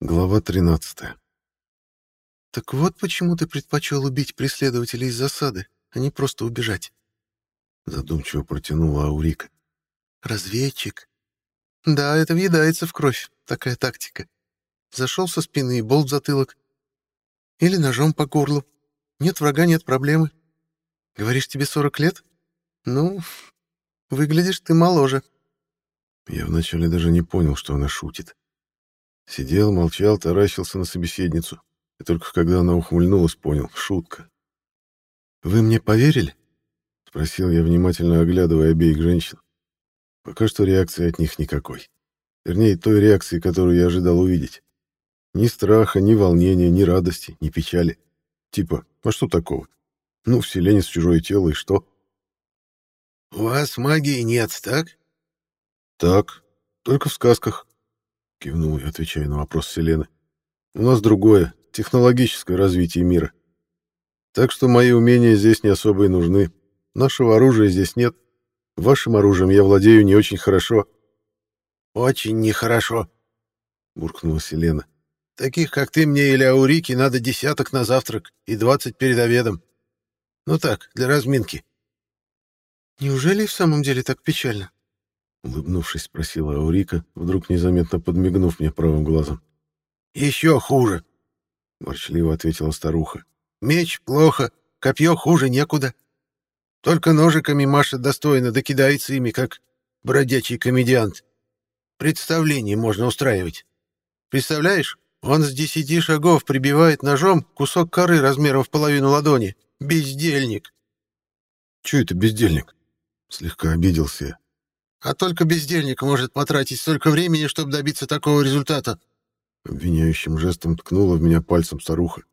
Глава 13. «Так вот почему ты предпочел убить преследователей из засады, а не просто убежать?» Задумчиво протянула Аурика. «Разведчик. Да, это въедается в кровь, такая тактика. Зашел со спины и болт в затылок. Или ножом по горлу. Нет врага, нет проблемы. Говоришь, тебе 40 лет? Ну, выглядишь ты моложе». Я вначале даже не понял, что она шутит. Сидел, молчал, таращился на собеседницу. И только когда она ухмыльнулась, понял — шутка. «Вы мне поверили?» — спросил я, внимательно оглядывая обеих женщин. Пока что реакции от них никакой. Вернее, той реакции, которую я ожидал увидеть. Ни страха, ни волнения, ни радости, ни печали. Типа, а что такого? Ну, вселенец в чужое тело, и что? «У вас магии нет, так?» «Так, только в сказках», — кивнул я, отвечая на вопрос Селены. «У нас другое, технологическое развитие мира. Так что мои умения здесь не особо и нужны. Нашего оружия здесь нет. Вашим оружием я владею не очень хорошо». «Очень нехорошо», — буркнула Селена. «Таких, как ты, мне или Аурики, надо десяток на завтрак и двадцать перед обедом. Ну так, для разминки». «Неужели в самом деле так печально?» Улыбнувшись, спросила Аурика, вдруг незаметно подмигнув мне правым глазом. «Еще хуже!» — ворчливо ответила старуха. «Меч плохо, копье хуже некуда. Только ножиками машет достойно, да кидается ими, как бродячий комедиант. Представление можно устраивать. Представляешь, он с десяти шагов прибивает ножом кусок коры размером в половину ладони. Бездельник!» «Чё это бездельник?» — слегка обиделся я. А только бездельник может потратить столько времени, чтобы добиться такого результата. Обвиняющим жестом ткнула в меня пальцем старуха.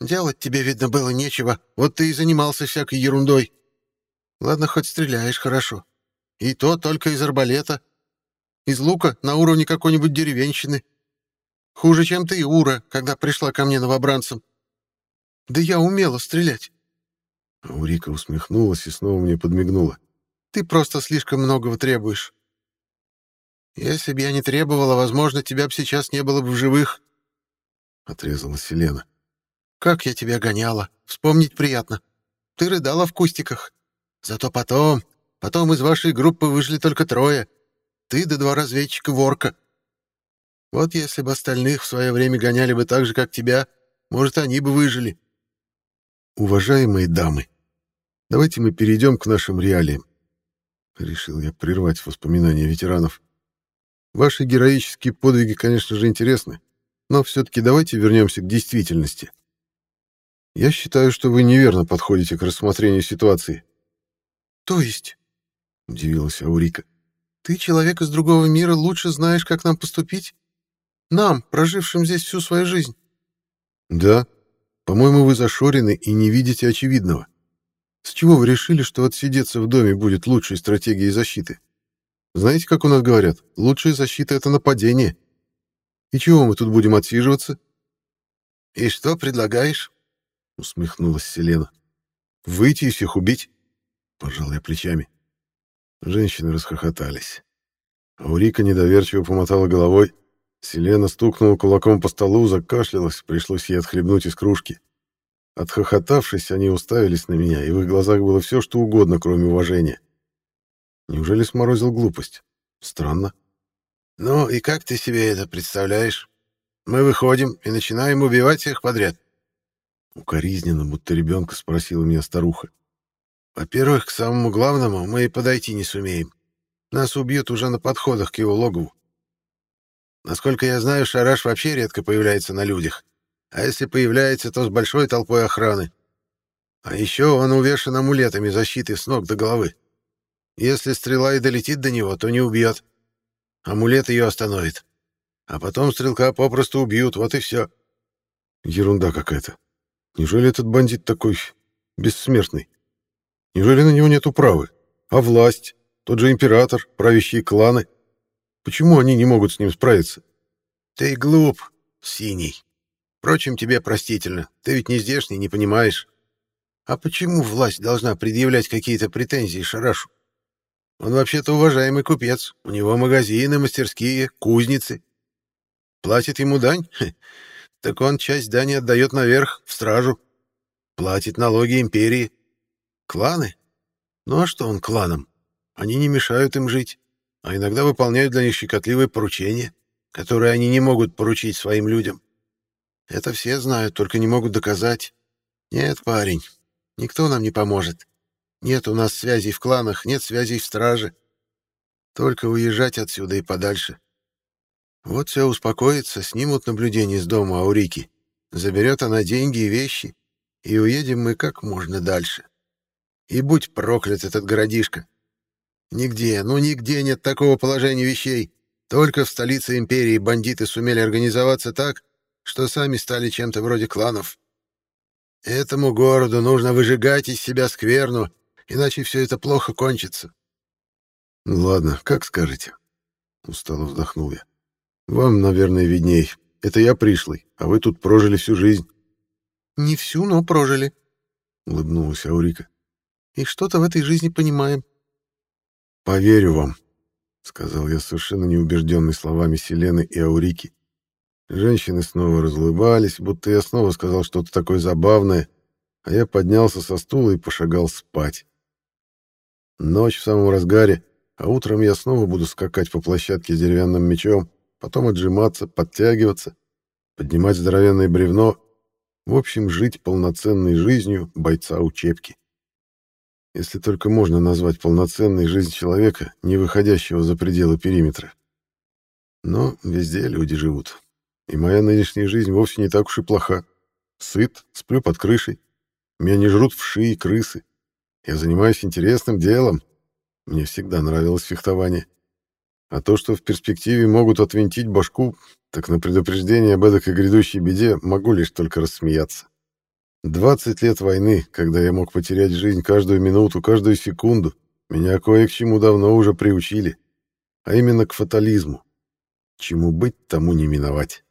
Делать тебе, видно, было нечего. Вот ты и занимался всякой ерундой. Ладно, хоть стреляешь хорошо. И то только из арбалета. Из лука на уровне какой-нибудь деревенщины. Хуже, чем ты, Ура, когда пришла ко мне новобранцем. Да я умела стрелять. Аурика усмехнулась и снова мне подмигнула. Ты просто слишком многого требуешь. Если бы я не требовала, возможно, тебя бы сейчас не было бы в живых. Отрезала Селена. Как я тебя гоняла. Вспомнить приятно. Ты рыдала в кустиках. Зато потом... Потом из вашей группы выжили только трое. Ты да два разведчика Ворка. Вот если бы остальных в свое время гоняли бы так же, как тебя, может, они бы выжили. Уважаемые дамы, давайте мы перейдем к нашим реалиям. Решил я прервать воспоминания ветеранов. Ваши героические подвиги, конечно же, интересны, но все-таки давайте вернемся к действительности. Я считаю, что вы неверно подходите к рассмотрению ситуации. То есть? Удивилась Аурика. Ты, человек из другого мира, лучше знаешь, как нам поступить? Нам, прожившим здесь всю свою жизнь. Да. По-моему, вы зашорены и не видите очевидного. С чего вы решили, что отсидеться в доме будет лучшей стратегией защиты? Знаете, как у нас говорят, лучшая защита — это нападение. И чего мы тут будем отсиживаться? — И что предлагаешь? — усмехнулась Селена. — Выйти и всех убить? — пожал я плечами. Женщины расхохотались. Аурика недоверчиво помотала головой. Селена стукнула кулаком по столу, закашлялась, пришлось ей отхлебнуть из кружки. — Отхохотавшись, они уставились на меня, и в их глазах было все, что угодно, кроме уважения. Неужели сморозил глупость? Странно. «Ну и как ты себе это представляешь? Мы выходим и начинаем убивать всех подряд». Укоризненно, будто ребенка спросила меня старуха. «Во-первых, к самому главному мы и подойти не сумеем. Нас убьют уже на подходах к его логову. Насколько я знаю, Шараш вообще редко появляется на людях а если появляется, то с большой толпой охраны. А еще он увешан амулетами защиты с ног до головы. Если стрела и долетит до него, то не убьет. Амулет ее остановит. А потом стрелка попросту убьют, вот и все. Ерунда какая-то. Неужели этот бандит такой бессмертный? Неужели на него нет управы? А власть? Тот же император, правящие кланы? Почему они не могут с ним справиться? Ты глуп, синий. Впрочем, тебе простительно. Ты ведь не здешний, не понимаешь. А почему власть должна предъявлять какие-то претензии Шарашу? Он вообще-то уважаемый купец. У него магазины, мастерские, кузницы. Платит ему дань? Так он часть дани отдает наверх, в стражу. Платит налоги империи. Кланы? Ну а что он кланам? Они не мешают им жить, а иногда выполняют для них щекотливые поручения, которые они не могут поручить своим людям. Это все знают, только не могут доказать. Нет, парень, никто нам не поможет. Нет у нас связей в кланах, нет связей в страже. Только уезжать отсюда и подальше. Вот все успокоится, снимут наблюдение с дома Аурики. Заберет она деньги и вещи, и уедем мы как можно дальше. И будь проклят этот городишко. Нигде, ну нигде нет такого положения вещей. Только в столице империи бандиты сумели организоваться так, что сами стали чем-то вроде кланов. Этому городу нужно выжигать из себя скверну, иначе все это плохо кончится. — Ладно, как скажете. Устало вздохнул я. — Вам, наверное, видней. Это я пришлый, а вы тут прожили всю жизнь. — Не всю, но прожили, — улыбнулась Аурика. — И что-то в этой жизни понимаем. — Поверю вам, — сказал я совершенно неубежденный словами Селены и Аурики. Женщины снова разулыбались, будто я снова сказал что-то такое забавное, а я поднялся со стула и пошагал спать. Ночь в самом разгаре, а утром я снова буду скакать по площадке с деревянным мечом, потом отжиматься, подтягиваться, поднимать здоровенное бревно, в общем, жить полноценной жизнью бойца учебки. Если только можно назвать полноценной жизнь человека, не выходящего за пределы периметра. Но везде люди живут, и моя нынешняя жизнь вовсе не так уж и плоха. Сыт, сплю под крышей. Меня не жрут вши и крысы. Я занимаюсь интересным делом. Мне всегда нравилось фехтование. А то, что в перспективе могут отвинтить башку, так на предупреждение об эдакой грядущей беде могу лишь только рассмеяться. 20 лет войны, когда я мог потерять жизнь каждую минуту, каждую секунду, меня кое к чему давно уже приучили, а именно к фатализму. Чему быть, тому не миновать.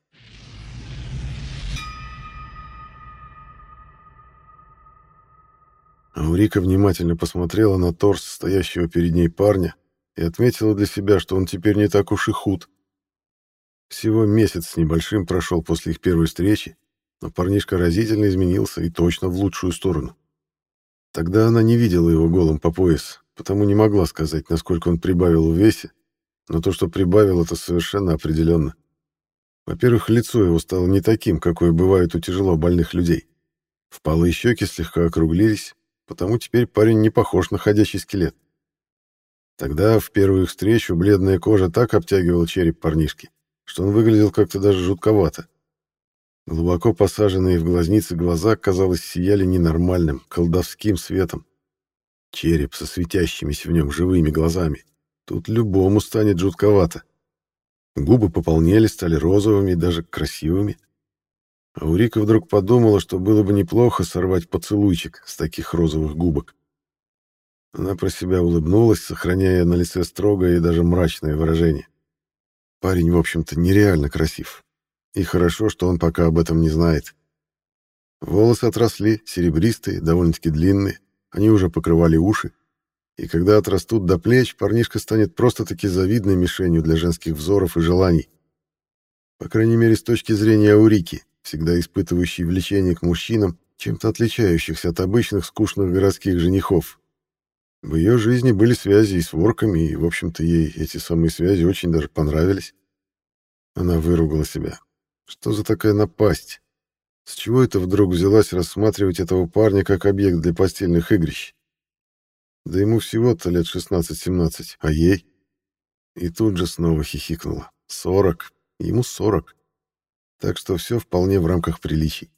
Аурика внимательно посмотрела на торс стоящего перед ней парня и отметила для себя, что он теперь не так уж и худ. Всего месяц с небольшим прошел после их первой встречи, но парнишка разительно изменился и точно в лучшую сторону. Тогда она не видела его голым по пояс, потому не могла сказать, насколько он прибавил в весе, но то, что прибавил, это совершенно определенно. Во-первых, лицо его стало не таким, какое бывает у тяжело больных людей. Впалые щеки слегка округлились, потому теперь парень не похож на ходячий скелет. Тогда, в первую встречу, бледная кожа так обтягивала череп парнишки, что он выглядел как-то даже жутковато. Глубоко посаженные в глазницы глаза, казалось, сияли ненормальным, колдовским светом. Череп со светящимися в нем живыми глазами. Тут любому станет жутковато. Губы пополнели, стали розовыми и даже красивыми. Аурика вдруг подумала, что было бы неплохо сорвать поцелуйчик с таких розовых губок. Она про себя улыбнулась, сохраняя на лице строгое и даже мрачное выражение. Парень, в общем-то, нереально красив. И хорошо, что он пока об этом не знает. Волосы отросли, серебристые, довольно-таки длинные, они уже покрывали уши. И когда отрастут до плеч, парнишка станет просто-таки завидной мишенью для женских взоров и желаний. По крайней мере, с точки зрения Аурики, всегда испытывающий влечение к мужчинам, чем-то отличающихся от обычных скучных городских женихов. В ее жизни были связи и с ворками, и, в общем-то, ей эти самые связи очень даже понравились. Она выругала себя. Что за такая напасть? С чего это вдруг взялась рассматривать этого парня как объект для постельных игрищ? Да ему всего-то лет 16-17, а ей? И тут же снова хихикнула. Сорок. Ему сорок так что все вполне в рамках приличий.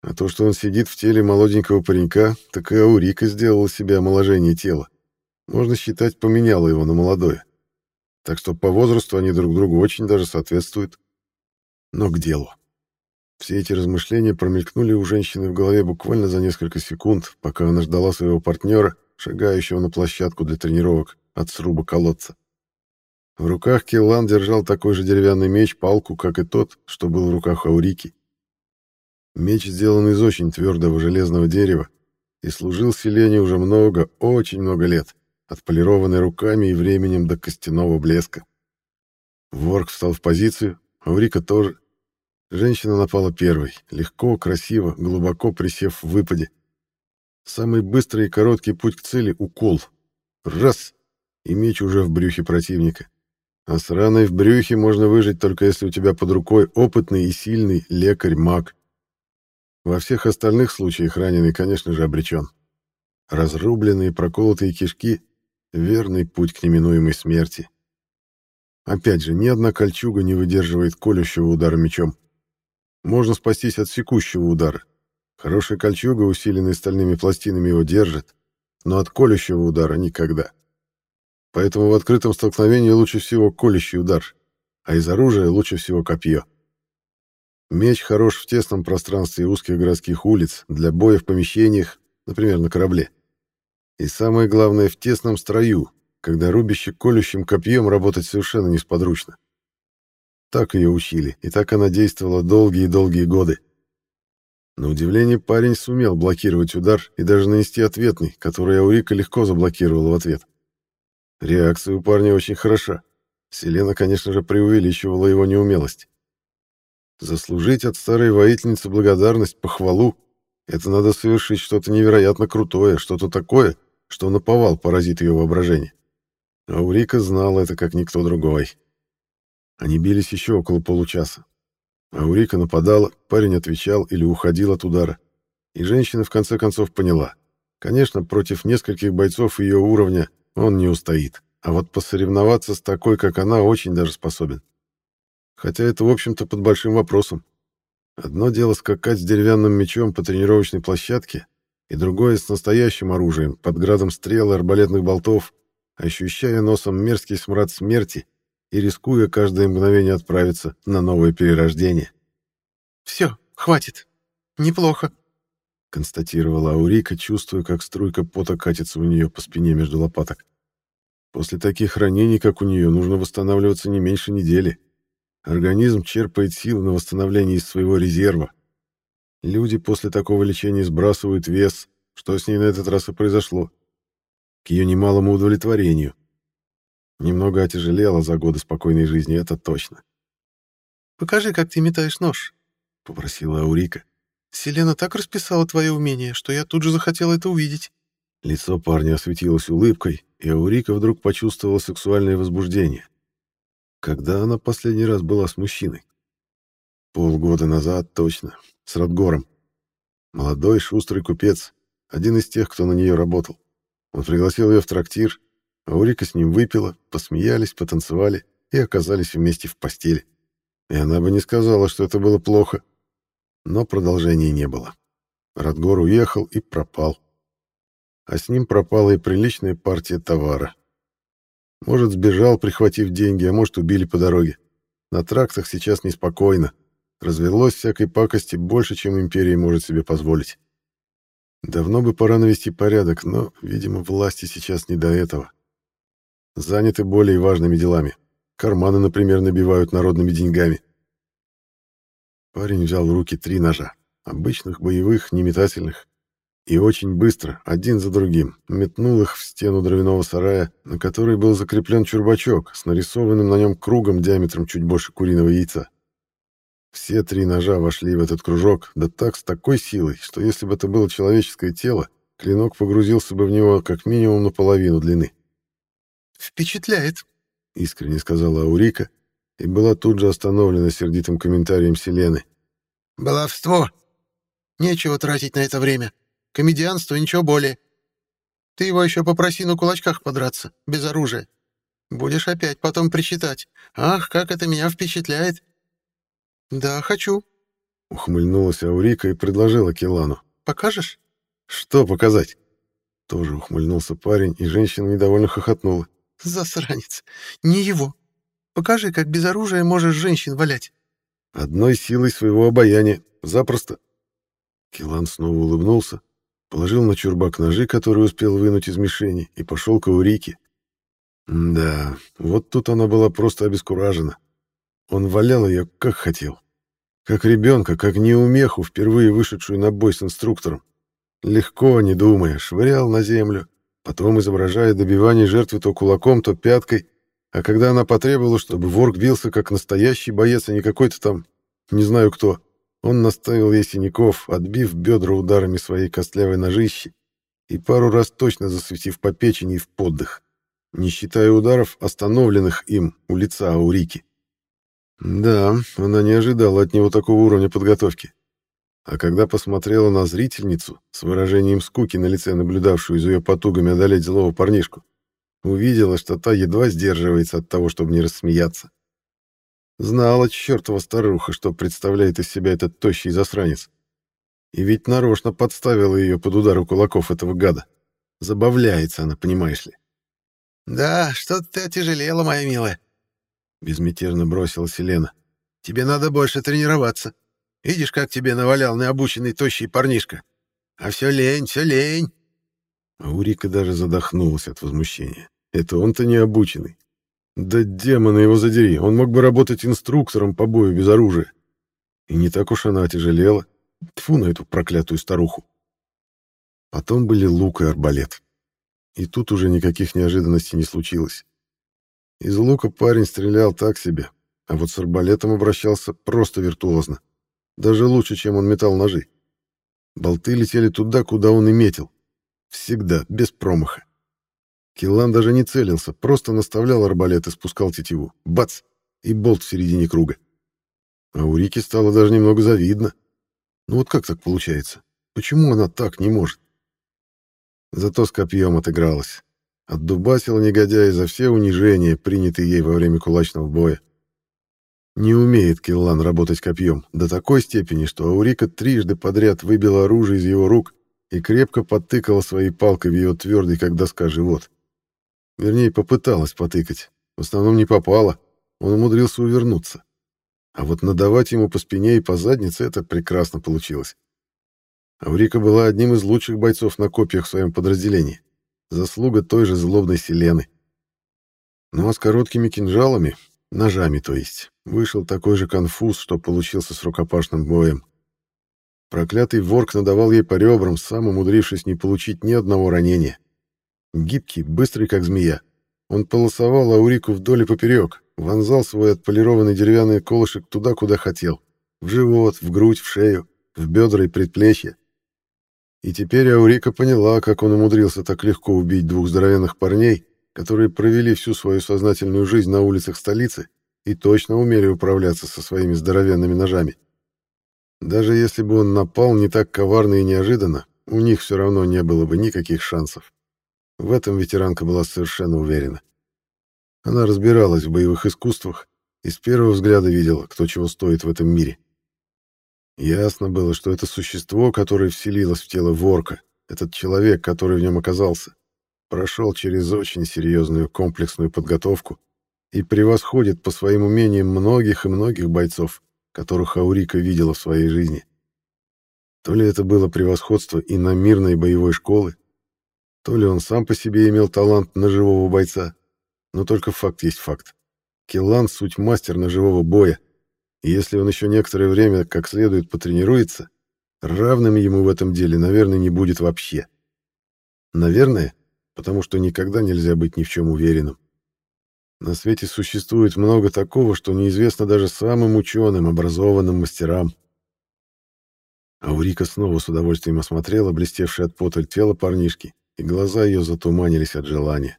А то, что он сидит в теле молоденького паренька, так и Аурика сделала себе омоложение тела. Можно считать, поменяла его на молодое. Так что по возрасту они друг другу очень даже соответствуют. Но к делу. Все эти размышления промелькнули у женщины в голове буквально за несколько секунд, пока она ждала своего партнера, шагающего на площадку для тренировок от сруба колодца. В руках Киллан держал такой же деревянный меч, палку, как и тот, что был в руках Аурики. Меч сделан из очень твердого железного дерева и служил селению уже много, очень много лет, отполированный руками и временем до костяного блеска. Ворк встал в позицию, Аурика тоже. Женщина напала первой, легко, красиво, глубоко присев в выпаде. Самый быстрый и короткий путь к цели — укол. Раз — и меч уже в брюхе противника. А с раной в брюхе можно выжить только если у тебя под рукой опытный и сильный лекарь-маг. Во всех остальных случаях раненый, конечно же, обречен. Разрубленные проколотые кишки — верный путь к неминуемой смерти. Опять же, ни одна кольчуга не выдерживает колющего удара мечом. Можно спастись от секущего удара. Хорошая кольчуга, усиленная стальными пластинами, его держит, но от колющего удара никогда. Поэтому в открытом столкновении лучше всего колющий удар, а из оружия лучше всего копье. Меч хорош в тесном пространстве узких городских улиц, для боя в помещениях, например, на корабле. И самое главное, в тесном строю, когда рубяще колющим копьем работать совершенно несподручно. Так ее учили, и так она действовала долгие-долгие годы. На удивление парень сумел блокировать удар и даже нанести ответный, который Аурика легко заблокировала в ответ. Реакция у парня очень хороша. Селена, конечно же, преувеличивала его неумелость. Заслужить от старой воительницы благодарность, похвалу — это надо совершить что-то невероятно крутое, что-то такое, что наповал поразит ее воображение. Аурика знала это, как никто другой. Они бились еще около получаса. Аурика нападала, парень отвечал или уходил от удара. И женщина в конце концов поняла. Конечно, против нескольких бойцов ее уровня он не устоит. А вот посоревноваться с такой, как она, очень даже способен. Хотя это, в общем-то, под большим вопросом. Одно дело скакать с деревянным мечом по тренировочной площадке, и другое с настоящим оружием, под градом стрел и арбалетных болтов, ощущая носом мерзкий смрад смерти и рискуя каждое мгновение отправиться на новое перерождение. «Все, хватит. Неплохо», — констатировала Аурика, чувствуя, как струйка пота катится у нее по спине между лопаток. После таких ранений, как у нее, нужно восстанавливаться не меньше недели. Организм черпает силы на восстановление из своего резерва. Люди после такого лечения сбрасывают вес, что с ней на этот раз и произошло. К ее немалому удовлетворению. Немного отяжелела за годы спокойной жизни, это точно. «Покажи, как ты метаешь нож», — попросила Аурика. «Селена так расписала твое умение, что я тут же захотел это увидеть». Лицо парня осветилось улыбкой, и Аурика вдруг почувствовала сексуальное возбуждение. Когда она последний раз была с мужчиной? Полгода назад, точно, с Радгором. Молодой, шустрый купец, один из тех, кто на нее работал. Он пригласил ее в трактир, Аурика с ним выпила, посмеялись, потанцевали и оказались вместе в постели. И она бы не сказала, что это было плохо. Но продолжения не было. Радгор уехал и пропал. А с ним пропала и приличная партия товара. Может, сбежал, прихватив деньги, а может, убили по дороге. На трактах сейчас неспокойно. Развелось всякой пакости больше, чем империя может себе позволить. Давно бы пора навести порядок, но, видимо, власти сейчас не до этого заняты более важными делами. Карманы, например, набивают народными деньгами. Парень взял в руки три ножа. Обычных, боевых, неметательных. И очень быстро, один за другим, метнул их в стену дровяного сарая, на которой был закреплен чурбачок с нарисованным на нем кругом диаметром чуть больше куриного яйца. Все три ножа вошли в этот кружок, да так с такой силой, что если бы это было человеческое тело, клинок погрузился бы в него как минимум наполовину длины. «Впечатляет», — искренне сказала Аурика и была тут же остановлена сердитым комментарием Селены. «Баловство! Нечего тратить на это время. Комедианство ничего более. Ты его еще попроси на кулачках подраться, без оружия. Будешь опять потом причитать. Ах, как это меня впечатляет!» «Да, хочу», — ухмыльнулась Аурика и предложила Келану. «Покажешь?» «Что показать?» Тоже ухмыльнулся парень, и женщина недовольно хохотнула. Засранец. Не его. Покажи, как без оружия можешь женщин валять. Одной силой своего обаяния. Запросто. Килан снова улыбнулся, положил на чурбак ножи, которые успел вынуть из мишени, и пошел к Аурике. Да, вот тут она была просто обескуражена. Он валял ее, как хотел. Как ребенка, как неумеху, впервые вышедшую на бой с инструктором. Легко, не думая, швырял на землю, Потом, изображая добивание жертвы то кулаком, то пяткой, А когда она потребовала, чтобы ворк бился как настоящий боец, а не какой-то там, не знаю кто, он наставил ей синяков, отбив бедра ударами своей костлявой ножищи и пару раз точно засветив по печени и в поддых, не считая ударов, остановленных им у лица Аурики. Да, она не ожидала от него такого уровня подготовки. А когда посмотрела на зрительницу с выражением скуки на лице, наблюдавшую за ее потугами одолеть злого парнишку, увидела, что та едва сдерживается от того, чтобы не рассмеяться. Знала чертова старуха, что представляет из себя этот тощий засранец. И ведь нарочно подставила ее под удар кулаков этого гада. Забавляется она, понимаешь ли. «Да, что-то ты отяжелела, моя милая», — безмятежно бросила Селена. «Тебе надо больше тренироваться. Видишь, как тебе навалял необученный тощий парнишка? А все лень, все лень». А Урика даже задохнулась от возмущения. Это он-то необученный. Да демона его задери, он мог бы работать инструктором по бою без оружия. И не так уж она отяжелела. Тфу на эту проклятую старуху. Потом были лук и арбалет. И тут уже никаких неожиданностей не случилось. Из лука парень стрелял так себе, а вот с арбалетом обращался просто виртуозно. Даже лучше, чем он метал ножи. Болты летели туда, куда он и метил. Всегда, без промаха. Киллан даже не целился, просто наставлял арбалет и спускал тетиву. Бац! И болт в середине круга. А у Рики стало даже немного завидно. Ну вот как так получается? Почему она так не может? Зато с копьем отыгралась. Отдубасила негодяя за все унижения, принятые ей во время кулачного боя. Не умеет Киллан работать копьем до такой степени, что Аурика трижды подряд выбила оружие из его рук и крепко подтыкала своей палкой в ее твердый, как доска, живот. Вернее, попыталась потыкать. В основном не попала. Он умудрился увернуться. А вот надавать ему по спине и по заднице это прекрасно получилось. Аврика была одним из лучших бойцов на копьях в своем подразделении. Заслуга той же злобной Селены. Ну а с короткими кинжалами, ножами то есть, вышел такой же конфуз, что получился с рукопашным боем. Проклятый ворк надавал ей по ребрам, сам умудрившись не получить ни одного ранения. Гибкий, быстрый, как змея. Он полосовал Аурику вдоль и поперек, вонзал свой отполированный деревянный колышек туда, куда хотел. В живот, в грудь, в шею, в бедра и предплечья. И теперь Аурика поняла, как он умудрился так легко убить двух здоровенных парней, которые провели всю свою сознательную жизнь на улицах столицы и точно умели управляться со своими здоровенными ножами. Даже если бы он напал не так коварно и неожиданно, у них все равно не было бы никаких шансов. В этом ветеранка была совершенно уверена. Она разбиралась в боевых искусствах и с первого взгляда видела, кто чего стоит в этом мире. Ясно было, что это существо, которое вселилось в тело ворка, этот человек, который в нем оказался, прошел через очень серьезную комплексную подготовку и превосходит по своим умениям многих и многих бойцов, которых Аурика видела в своей жизни. То ли это было превосходство и на мирной боевой школы, то ли он сам по себе имел талант ножевого бойца, но только факт есть факт. Киллан — суть мастер ножевого боя, и если он еще некоторое время как следует потренируется, равным ему в этом деле, наверное, не будет вообще. Наверное, потому что никогда нельзя быть ни в чем уверенным. На свете существует много такого, что неизвестно даже самым ученым, образованным мастерам. Аурика снова с удовольствием осмотрела блестевшее от пота тело парнишки и глаза ее затуманились от желания.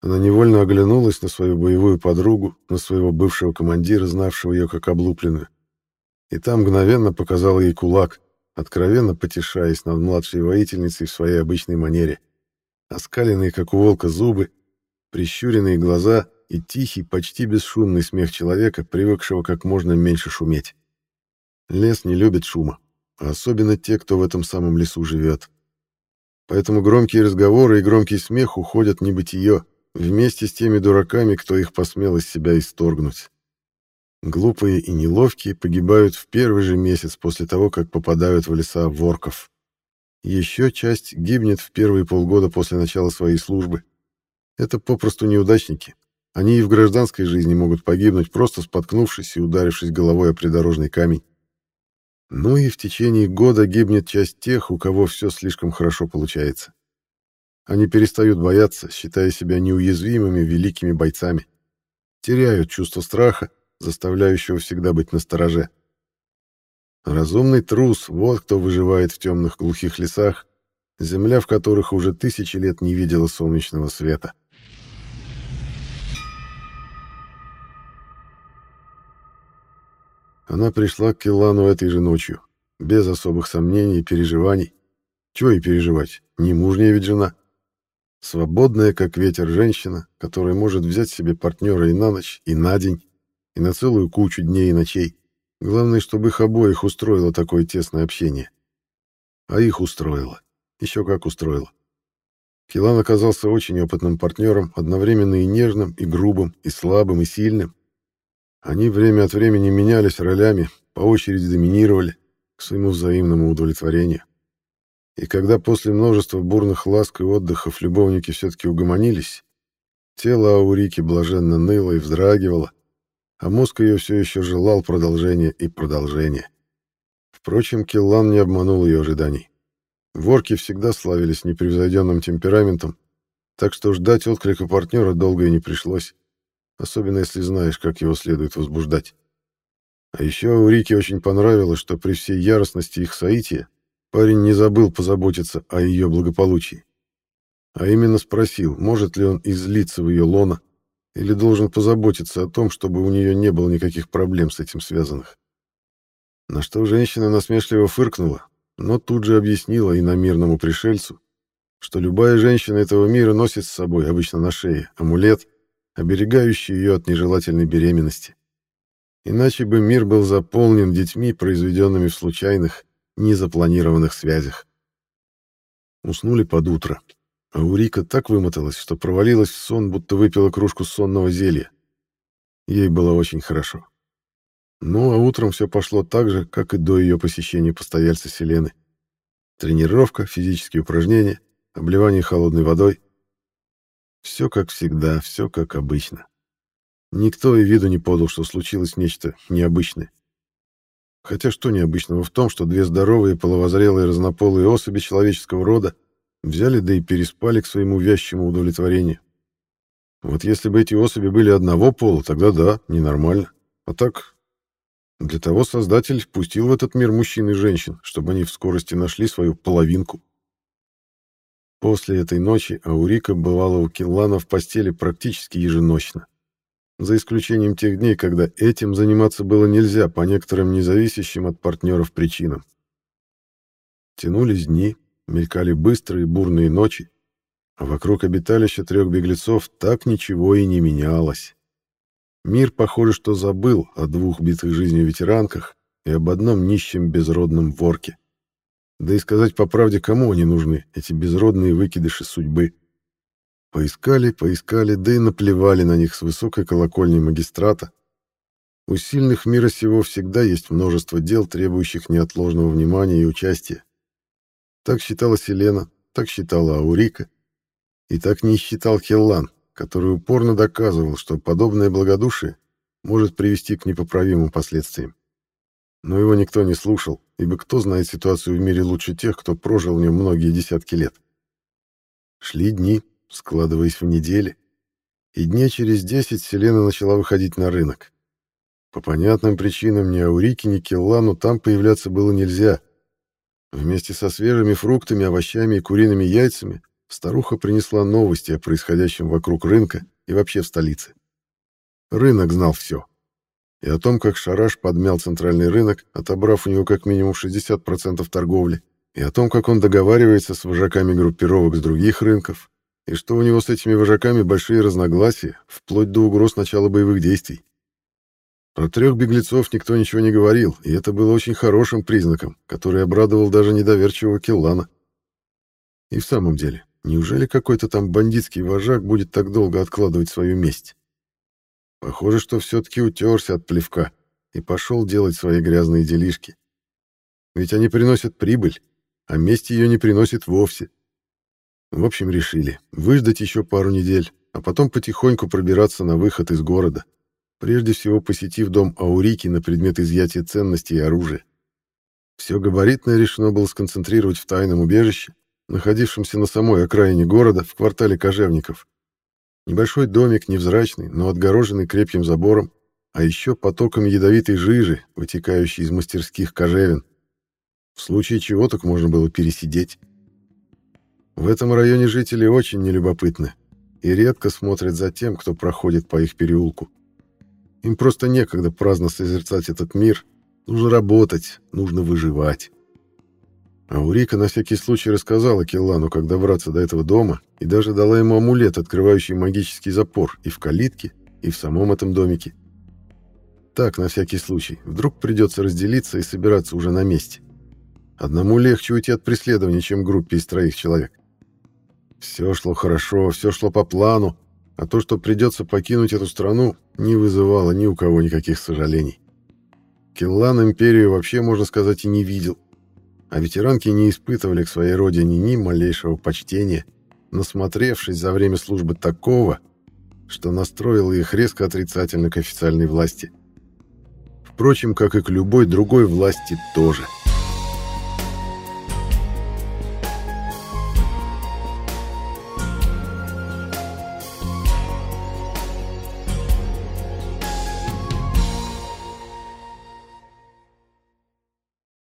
Она невольно оглянулась на свою боевую подругу, на своего бывшего командира, знавшего ее как облупленную. И там мгновенно показала ей кулак, откровенно потешаясь над младшей воительницей в своей обычной манере. Оскаленные, как у волка, зубы, прищуренные глаза и тихий, почти бесшумный смех человека, привыкшего как можно меньше шуметь. Лес не любит шума, а особенно те, кто в этом самом лесу живет. Поэтому громкие разговоры и громкий смех уходят в небытие, вместе с теми дураками, кто их посмел из себя исторгнуть. Глупые и неловкие погибают в первый же месяц после того, как попадают в леса ворков. Еще часть гибнет в первые полгода после начала своей службы. Это попросту неудачники. Они и в гражданской жизни могут погибнуть, просто споткнувшись и ударившись головой о придорожный камень. Ну и в течение года гибнет часть тех, у кого все слишком хорошо получается. Они перестают бояться, считая себя неуязвимыми великими бойцами. Теряют чувство страха, заставляющего всегда быть настороже. Разумный трус — вот кто выживает в темных глухих лесах, земля в которых уже тысячи лет не видела солнечного света. Она пришла к Киллану этой же ночью, без особых сомнений и переживаний. Чего и переживать, не мужняя ведь жена. Свободная, как ветер, женщина, которая может взять себе партнера и на ночь, и на день, и на целую кучу дней и ночей. Главное, чтобы их обоих устроило такое тесное общение. А их устроило. Еще как устроило. Килан оказался очень опытным партнером, одновременно и нежным, и грубым, и слабым, и сильным. Они время от времени менялись ролями, по очереди доминировали, к своему взаимному удовлетворению. И когда после множества бурных ласк и отдыхов любовники все-таки угомонились, тело Аурики блаженно ныло и вздрагивало, а мозг ее все еще желал продолжения и продолжения. Впрочем, Киллан не обманул ее ожиданий. Ворки всегда славились непревзойденным темпераментом, так что ждать отклика партнера долго и не пришлось, особенно если знаешь, как его следует возбуждать. А еще Аурике очень понравилось, что при всей яростности их соития Парень не забыл позаботиться о ее благополучии. А именно спросил, может ли он излиться в ее лона, или должен позаботиться о том, чтобы у нее не было никаких проблем с этим связанных. На что женщина насмешливо фыркнула, но тут же объяснила иномирному пришельцу, что любая женщина этого мира носит с собой, обычно на шее, амулет, оберегающий ее от нежелательной беременности. Иначе бы мир был заполнен детьми, произведенными в случайных, незапланированных связях. Уснули под утро, а Урика так вымоталась, что провалилась в сон, будто выпила кружку сонного зелья. Ей было очень хорошо. Ну, а утром все пошло так же, как и до ее посещения постояльца Селены. Тренировка, физические упражнения, обливание холодной водой. Все как всегда, все как обычно. Никто и виду не подал, что случилось нечто необычное. Хотя что необычного в том, что две здоровые половозрелые разнополые особи человеческого рода взяли да и переспали к своему вязчему удовлетворению. Вот если бы эти особи были одного пола, тогда да, ненормально. А так, для того Создатель пустил в этот мир мужчин и женщин, чтобы они в скорости нашли свою половинку. После этой ночи Аурика бывала у Киллана в постели практически еженочно за исключением тех дней, когда этим заниматься было нельзя по некоторым независящим от партнеров причинам. Тянулись дни, мелькали быстрые бурные ночи, а вокруг обиталища трех беглецов так ничего и не менялось. Мир, похоже, что забыл о двух битых жизнью ветеранках и об одном нищем безродном ворке. Да и сказать по правде, кому они нужны, эти безродные выкидыши судьбы. Поискали, поискали, да и наплевали на них с высокой колокольни магистрата. У сильных мира сего всегда есть множество дел, требующих неотложного внимания и участия. Так считала Селена, так считала Аурика, и так не считал Хеллан, который упорно доказывал, что подобное благодушие может привести к непоправимым последствиям. Но его никто не слушал, ибо кто знает ситуацию в мире лучше тех, кто прожил в нем многие десятки лет. Шли дни, складываясь в недели, и дня через десять Селена начала выходить на рынок. По понятным причинам ни Аурике, ни Келлану там появляться было нельзя. Вместе со свежими фруктами, овощами и куриными яйцами старуха принесла новости о происходящем вокруг рынка и вообще в столице. Рынок знал все. И о том, как Шараш подмял центральный рынок, отобрав у него как минимум 60% торговли, и о том, как он договаривается с вожаками группировок с других рынков, и что у него с этими вожаками большие разногласия, вплоть до угроз начала боевых действий. Про трех беглецов никто ничего не говорил, и это было очень хорошим признаком, который обрадовал даже недоверчивого Киллана. И в самом деле, неужели какой-то там бандитский вожак будет так долго откладывать свою месть? Похоже, что все-таки утерся от плевка и пошел делать свои грязные делишки. Ведь они приносят прибыль, а месть ее не приносит вовсе. В общем, решили выждать еще пару недель, а потом потихоньку пробираться на выход из города, прежде всего посетив дом Аурики на предмет изъятия ценностей и оружия. Все габаритное решено было сконцентрировать в тайном убежище, находившемся на самой окраине города, в квартале Кожевников. Небольшой домик, невзрачный, но отгороженный крепким забором, а еще потоком ядовитой жижи, вытекающей из мастерских кожевин. В случае чего так можно было пересидеть. В этом районе жители очень нелюбопытны и редко смотрят за тем, кто проходит по их переулку. Им просто некогда праздно созерцать этот мир. Нужно работать, нужно выживать. Аурика на всякий случай рассказала Киллану, как добраться до этого дома, и даже дала ему амулет, открывающий магический запор и в калитке, и в самом этом домике. Так, на всякий случай. Вдруг придется разделиться и собираться уже на месте. Одному легче уйти от преследования, чем группе из троих человек. Все шло хорошо, все шло по плану, а то, что придется покинуть эту страну, не вызывало ни у кого никаких сожалений. Киллан империю вообще, можно сказать, и не видел. А ветеранки не испытывали к своей родине ни малейшего почтения, насмотревшись за время службы такого, что настроило их резко отрицательно к официальной власти. Впрочем, как и к любой другой власти тоже –